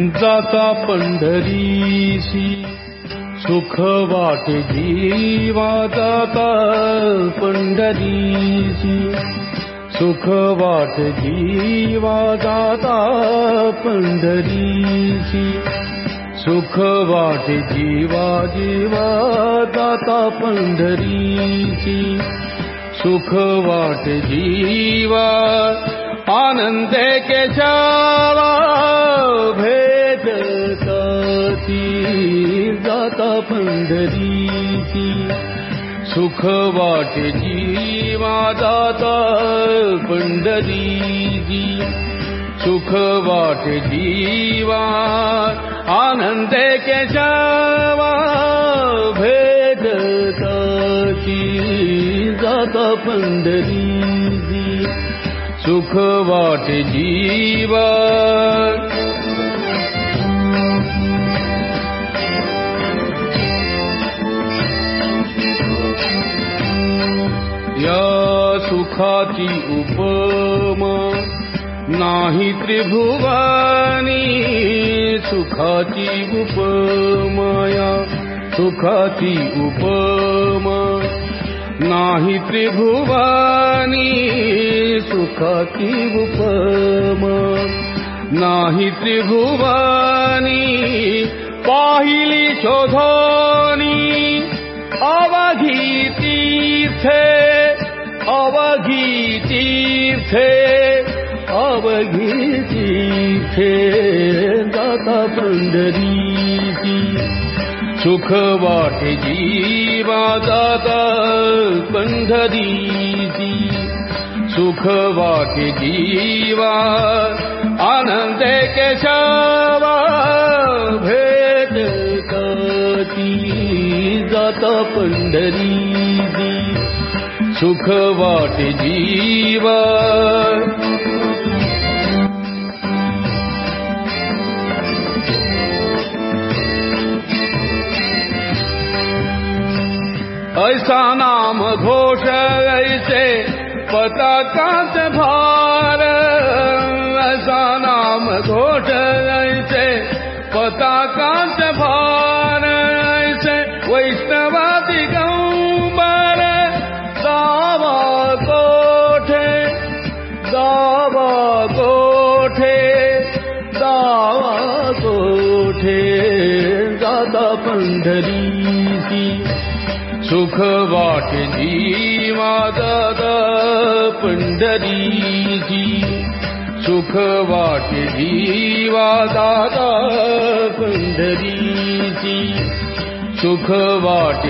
जाता पंढरीशी. सुख वाटे जीवा जाता पंढरीशी. सुख वाट जीवा जाता पंढरीशी. सुख वाट जीवा जीवा जाता पंढरीची सुख वाट जीवा आनंदे केशावा भेदताती पंढरीची सुख वाट जीवा जाता पंढरीची सुख वाट जीवा आनंदे केशावा भेदताची जाता पंढरीची सुख वाट जीवा सुखाची उपमा. नाही त्रिभुवानी सुखाची उपमाया. सुखाची उपमा. नाही त्रिभुवानी सुखाची उपमा. नाही त्रिभुवानी पाहिली शोधोनी अवघी तीर्थे अवघी अवघी तीर्थे दाता पंढरीची सुख वाट जीवा दाता पंढरीची सुख वाट जीवा आनंद केशवा जाता पंढरीची सुख वाट जीवा ऐसा नाम घोष ऐसे पताकांत भार। ऐसा नाम घोष ऐसे पताकांत भार सुख वाट जीवा दादा पंढरीची सुख वाट जीवा दादा पंढरीची सुख वाट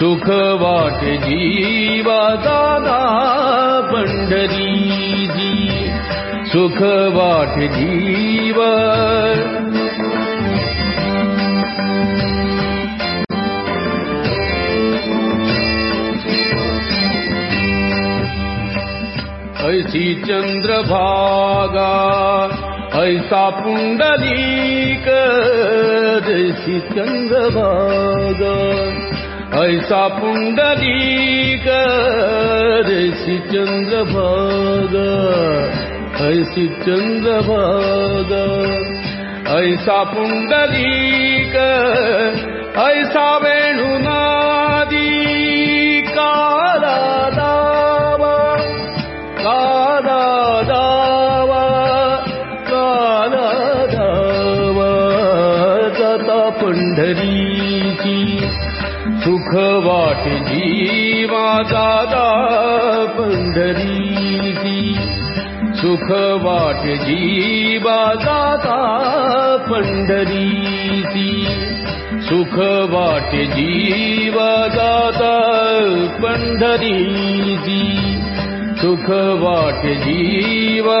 जीवा आनंदे केशवा भेट जाती दादा पंढरीची सुख वाट जीवा। दादा सुख वाट जीवा ऐसी चंद्रभागा ऐसा पुंडलीक जैसी चंद्रभागा ऐसा पुंडलीक जैसी चंद्रभागा ऐसी चंद्रभागा। ऐसा वेणुनादी काला दावा काला दावा काला दावा जाता पंढरीची सुख वाट जीवा दादा पंढरीची सुख वाट जीवा दादा पंढरीची सुख वाट जीवा दादा पंढरीची सुख वाट जीवा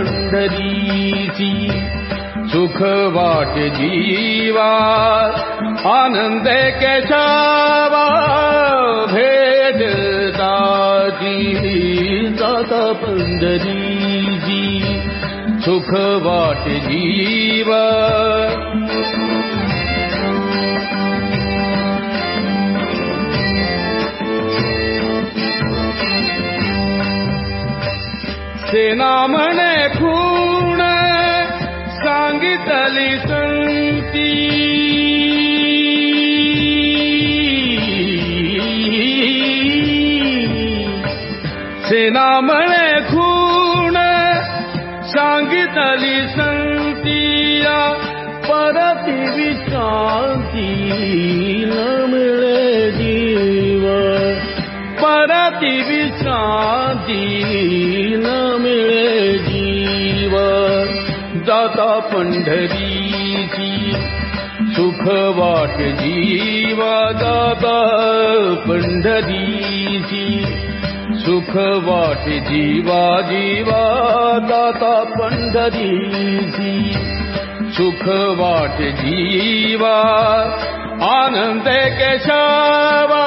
पंढरी सुख वाट जीवा आनंद के छावा भेदता जाता पंढरी सुख वाट जीव सेना म्हणे खूण सांगितली संती सेना म्हणे खूण सांगितली संतिया परती विश्रांती न मिळे जीव परती विश्रांती न जाता पंढरीची सुख वाट जीवा जाता पंढरीची सुख वाट जीवा जीवा दाता पंढरीची सुख वाट जीवा आनंद केशवा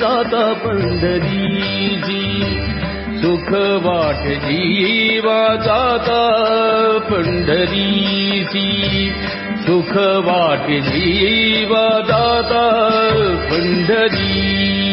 जाता पंढरीची सुख वाट जीवा जाता पंढरीची सुख वाट जीवा दाता पंढरी